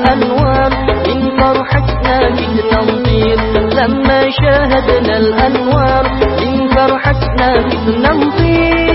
الأنوار. من فرحتنا بالتنطير لما شاهدنا الأنوار. من فرحتنا بالتنطير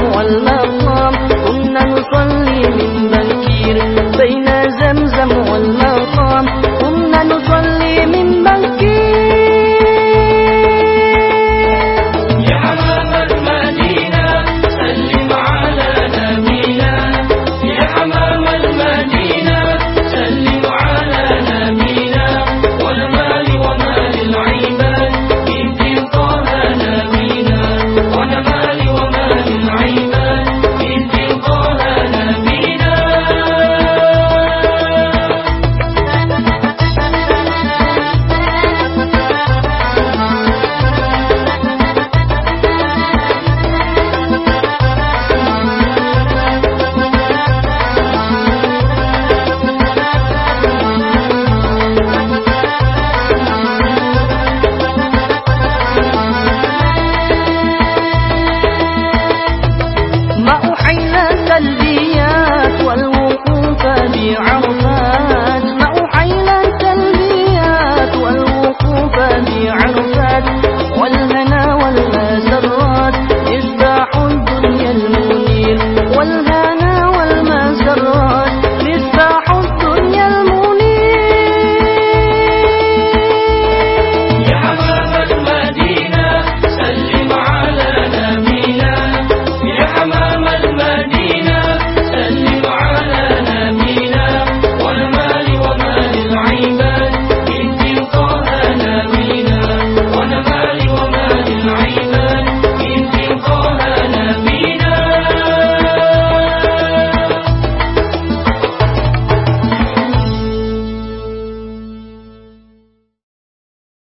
والله.